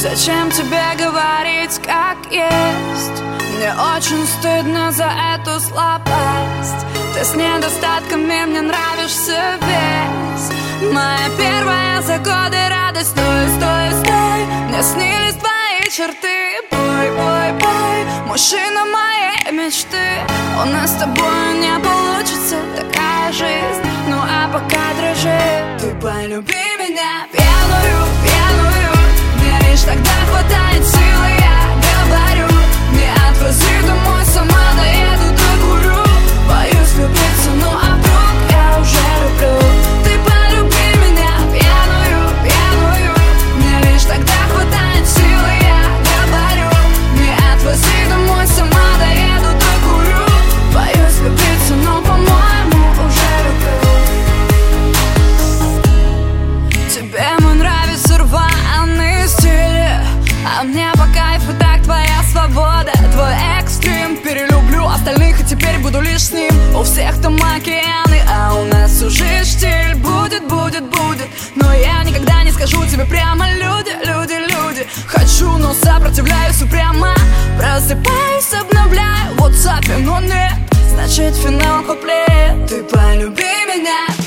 Зачем тебе говорить, как есть? Мне очень стыдно за эту слабость. Ты с недостатками мне нравишься весь. Моя первая за годы радость. Стой, стой, стой. Мне снились твои черты. Бой, бой, бой. Мужчина моей мечты. У нас с тобой не получится такая жизнь. Ну а пока дрожи Ты полюби меня. Пьяную Мне лишь тогда хватает силы по кайфу так твоя свобода. Твой экстрим перелюблю остальных И теперь буду лишь с ним. У всех там океаны, а у нас уже штиль. Будет, будет, будет Но я никогда не скажу тебе прямо. Люди, люди, люди Хочу, но сопротивляюсь упрямо. Просыпаюсь, обновляю в WhatsApp, но нет. Значит финал куплет. Ты полюби меня